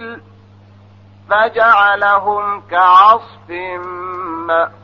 سجيل فجعلهم كعصف مأكول.